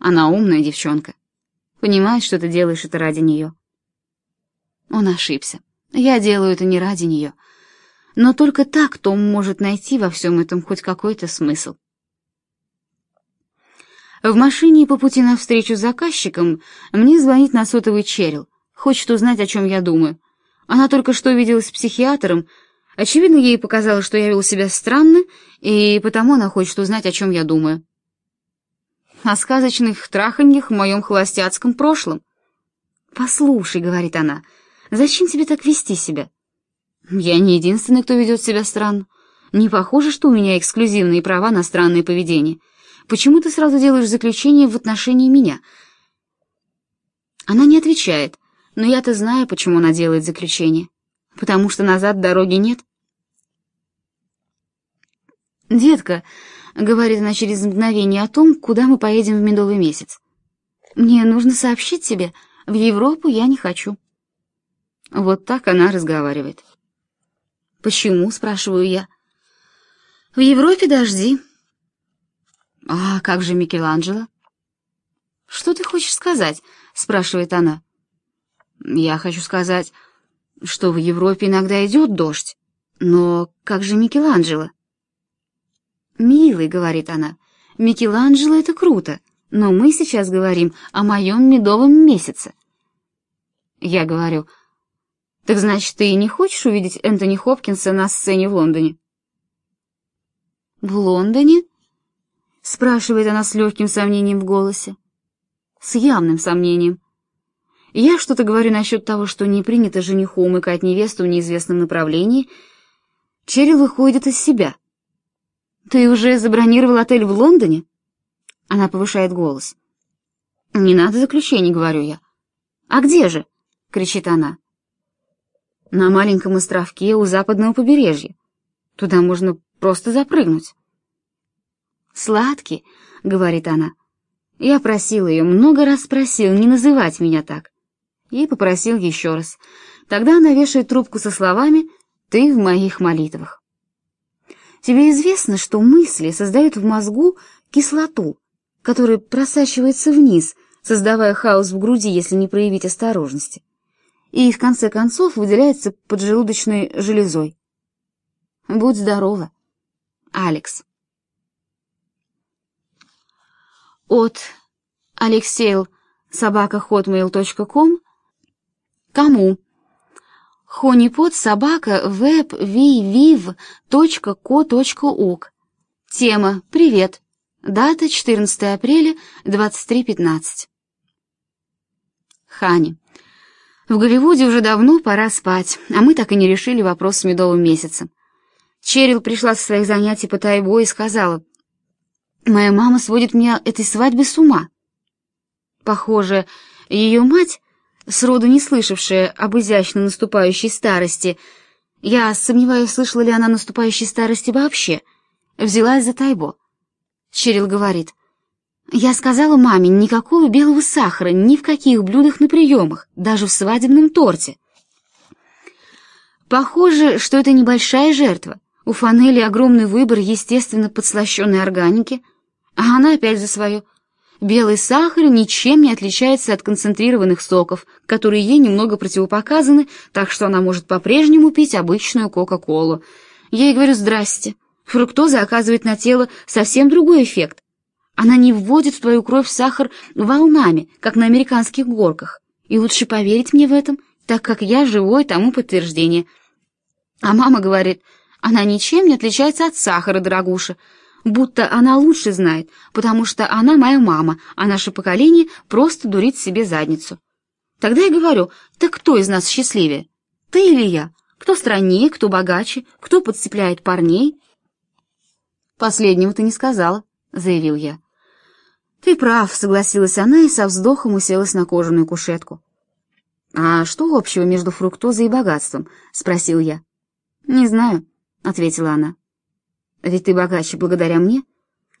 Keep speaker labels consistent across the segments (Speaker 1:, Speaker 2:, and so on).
Speaker 1: Она умная девчонка. Понимает, что ты делаешь это ради нее. Он ошибся. Я делаю это не ради нее. Но только так Том может найти во всем этом хоть какой-то смысл. В машине по пути навстречу с заказчиком мне звонит на сотовый Черил. Хочет узнать, о чем я думаю. Она только что виделась с психиатром. Очевидно, ей показалось, что я вел себя странно, и потому она хочет узнать, о чем я думаю. О сказочных траханьях в моем холостяцком прошлом. «Послушай», — говорит она, — Зачем тебе так вести себя? Я не единственный, кто ведет себя странно. Не похоже, что у меня эксклюзивные права на странное поведение. Почему ты сразу делаешь заключение в отношении меня? Она не отвечает, но я-то знаю, почему она делает заключение. Потому что назад дороги нет. «Детка», — говорит она через мгновение о том, куда мы поедем в медовый месяц. «Мне нужно сообщить тебе, в Европу я не хочу». Вот так она разговаривает. «Почему?» — спрашиваю я. «В Европе дожди». «А как же Микеланджело?» «Что ты хочешь сказать?» — спрашивает она. «Я хочу сказать, что в Европе иногда идет дождь, но как же Микеланджело?» «Милый», — говорит она, — «Микеланджело — это круто, но мы сейчас говорим о моем медовом месяце». Я говорю, — так значит, ты не хочешь увидеть Энтони Хопкинса на сцене в Лондоне? В Лондоне? Спрашивает она с легким сомнением в голосе. С явным сомнением. Я что-то говорю насчет того, что не принято жениху умыкать невесту в неизвестном направлении. Черри выходит из себя. «Ты уже забронировал отель в Лондоне?» Она повышает голос. «Не надо заключений», — говорю я. «А где же?» — кричит она на маленьком островке у западного побережья. Туда можно просто запрыгнуть. «Сладкий», — говорит она. Я просил ее, много раз просил не называть меня так. И попросил еще раз. Тогда она вешает трубку со словами «Ты в моих молитвах». Тебе известно, что мысли создают в мозгу кислоту, которая просачивается вниз, создавая хаос в груди, если не проявить осторожности и в конце концов выделяется поджелудочной железой. Будь здорова, Алекс. От собака.hotmail.com Кому? Хонипот собака веб вив точка ко точка ок. Тема «Привет». Дата 14 апреля 23.15. Хани. В Голливуде уже давно пора спать, а мы так и не решили вопрос с медовым месяцем. Черил пришла со своих занятий по тайбо и сказала, «Моя мама сводит меня этой свадьбе с ума». Похоже, ее мать, сроду не слышавшая об изящно наступающей старости, я сомневаюсь, слышала ли она наступающей старости вообще, взялась за тайбо. Черил говорит, я сказала маме, никакого белого сахара, ни в каких блюдах на приемах, даже в свадебном торте. Похоже, что это небольшая жертва. У Фанели огромный выбор естественно подслащенной органики, а она опять за свое. Белый сахар ничем не отличается от концентрированных соков, которые ей немного противопоказаны, так что она может по-прежнему пить обычную Кока-Колу. Я ей говорю «Здрасте». Фруктоза оказывает на тело совсем другой эффект. Она не вводит в твою кровь сахар волнами, как на американских горках. И лучше поверить мне в этом, так как я живое тому подтверждение. А мама говорит, она ничем не отличается от сахара, дорогуша, будто она лучше знает, потому что она моя мама, а наше поколение просто дурит себе задницу. Тогда я говорю, так кто из нас счастливее? Ты или я? Кто страннее, кто богаче, кто подцепляет парней? Последнего ты не сказала, заявил я. «Ты прав», — согласилась она и со вздохом уселась на кожаную кушетку. «А что общего между фруктозой и богатством?» — спросил я. «Не знаю», — ответила она. «Ведь ты богаче благодаря мне.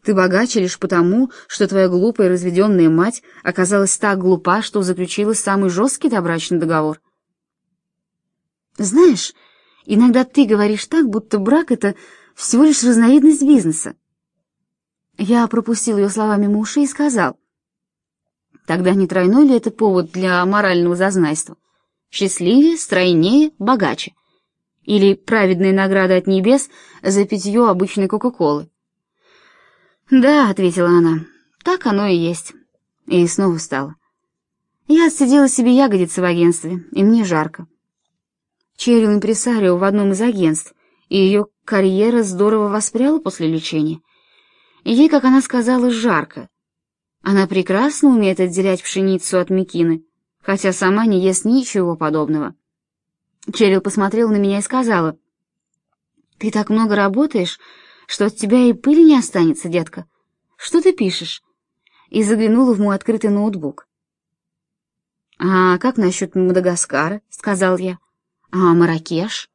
Speaker 1: Ты богаче лишь потому, что твоя глупая разведенная мать оказалась так глупа, что заключила самый жесткий добрачный договор». «Знаешь, иногда ты говоришь так, будто брак — это всего лишь разновидность бизнеса. Я пропустил ее слова мимо ушей и сказал, Тогда не тройной ли это повод для морального зазнайства? Счастливее, стройнее, богаче. Или праведная награда от небес за питье обычной Кока-Колы. «Да», — ответила она, — «так оно и есть». И снова встала. Я отсидела себе ягодицы в агентстве, и мне жарко. Черил импресарио в одном из агентств, и ее карьера здорово воспряла после лечения. Ей, как она сказала, жарко. Она прекрасно умеет отделять пшеницу от мекины, хотя сама не ест ничего подобного. Черил посмотрел на меня и сказала, «Ты так много работаешь, что от тебя и пыли не останется, детка. Что ты пишешь?» И заглянула в мой открытый ноутбук. «А как насчет Мадагаскара?» — сказал я. «А Маракеш?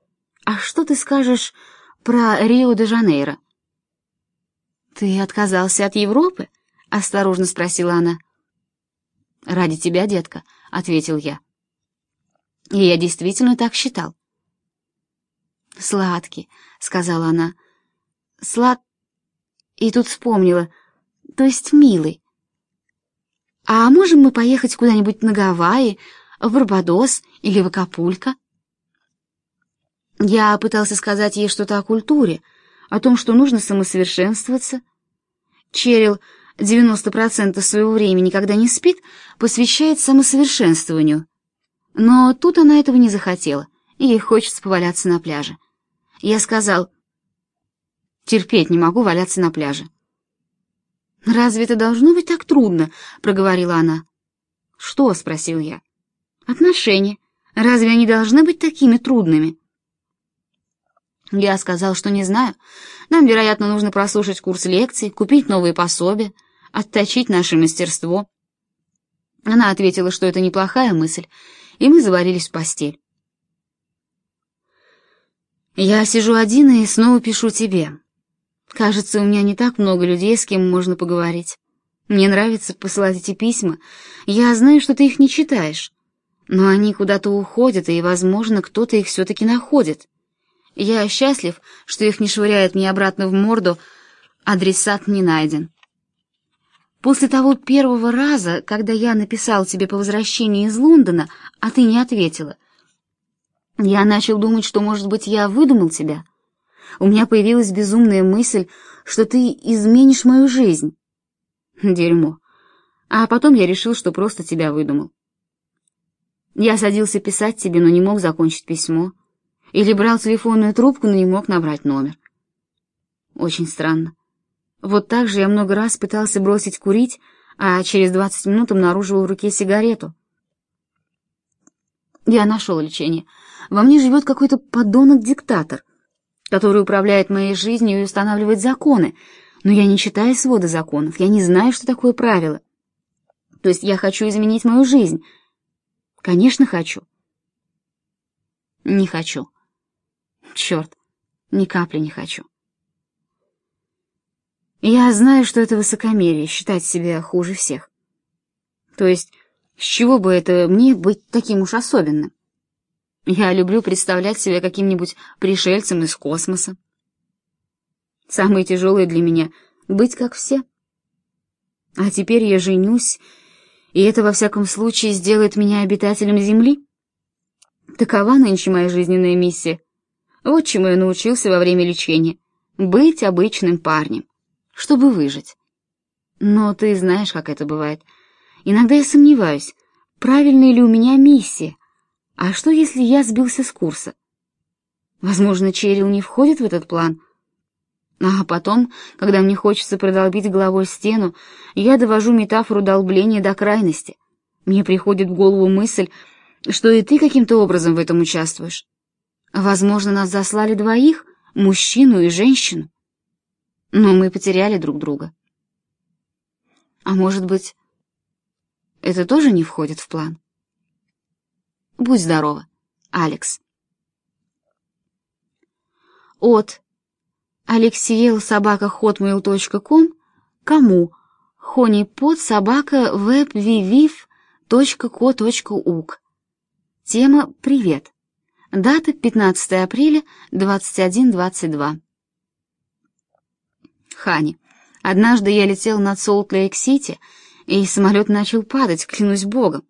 Speaker 1: А что ты скажешь про Рио-де-Жанейро?» «Ты отказался от Европы?» — осторожно спросила она. «Ради тебя, детка», — ответил я. И я действительно так считал. «Сладкий», — сказала она. «Слад...» И тут вспомнила. «То есть милый. «А можем мы поехать куда-нибудь на Гавайи, в Барбадос или в Акапулько?» Я пытался сказать ей что-то о культуре, о том, что нужно самосовершенствоваться. Черил 90% своего времени, когда не спит, посвящает самосовершенствованию. Но тут она этого не захотела, и ей хочется поваляться на пляже. Я сказал, терпеть не могу валяться на пляже. «Разве это должно быть так трудно?» — проговорила она. «Что?» — спросил я. «Отношения. Разве они должны быть такими трудными?» Я сказал, что не знаю. Нам, вероятно, нужно прослушать курс лекций, купить новые пособия, отточить наше мастерство. Она ответила, что это неплохая мысль, и мы заварились в постель. Я сижу один и снова пишу тебе. Кажется, у меня не так много людей, с кем можно поговорить. Мне нравится посылать эти письма. Я знаю, что ты их не читаешь. Но они куда-то уходят, и, возможно, кто-то их все-таки находит. Я счастлив, что их не швыряют мне обратно в морду. Адресат не найден. После того первого раза, когда я написал тебе по возвращении из Лондона, а ты не ответила, я начал думать, что, может быть, я выдумал тебя — у меня появилась безумная мысль, что ты изменишь мою жизнь. Дерьмо. А потом я решил, что просто тебя выдумал. Я садился писать тебе, но не мог закончить письмо. Или брал телефонную трубку, но не мог набрать номер. Очень странно. Вот так же я много раз пытался бросить курить, а через двадцать минут обнаруживал в руке сигарету. Я нашел лечение. Во мне живет какой-то подонок-диктатор — который управляет моей жизнью и устанавливает законы, но я не читаю свода законов, я не знаю, что такое правило. То есть я хочу изменить мою жизнь. Конечно, хочу. Не хочу. Черт, ни капли не хочу. Я знаю, что это высокомерие, считать себя хуже всех. То есть, с чего бы это мне быть таким уж особенным? Я люблю представлять себя каким-нибудь пришельцем из космоса. Самое тяжелое для меня — быть как все. А теперь я женюсь, и это, во всяком случае, сделает меня обитателем Земли. Такова нынче моя жизненная миссия. Вот чему я научился во время лечения — быть обычным парнем, чтобы выжить. Но ты знаешь, как это бывает. Иногда я сомневаюсь, правильная ли у меня миссия — а что, если я сбился с курса? Возможно, Черил не входит в этот план. А потом, когда мне хочется продолбить головой стену, я довожу метафору долбления до крайности. Мне приходит в голову мысль, что и ты каким-то образом в этом участвуешь. Возможно, нас заслали двоих, мужчину и женщину. Но мы потеряли друг друга. А может быть, это тоже не входит в план? Будь здорова, Алекс. От Алексеел собака hotmail.com кому honeypot собака webvivив.co.uk Тема «Привет». Дата 15 апреля 21.22. Хани. Однажды я летел над Солт-Лейк-Сити и самолет начал падать, клянусь богом.